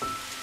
Bye.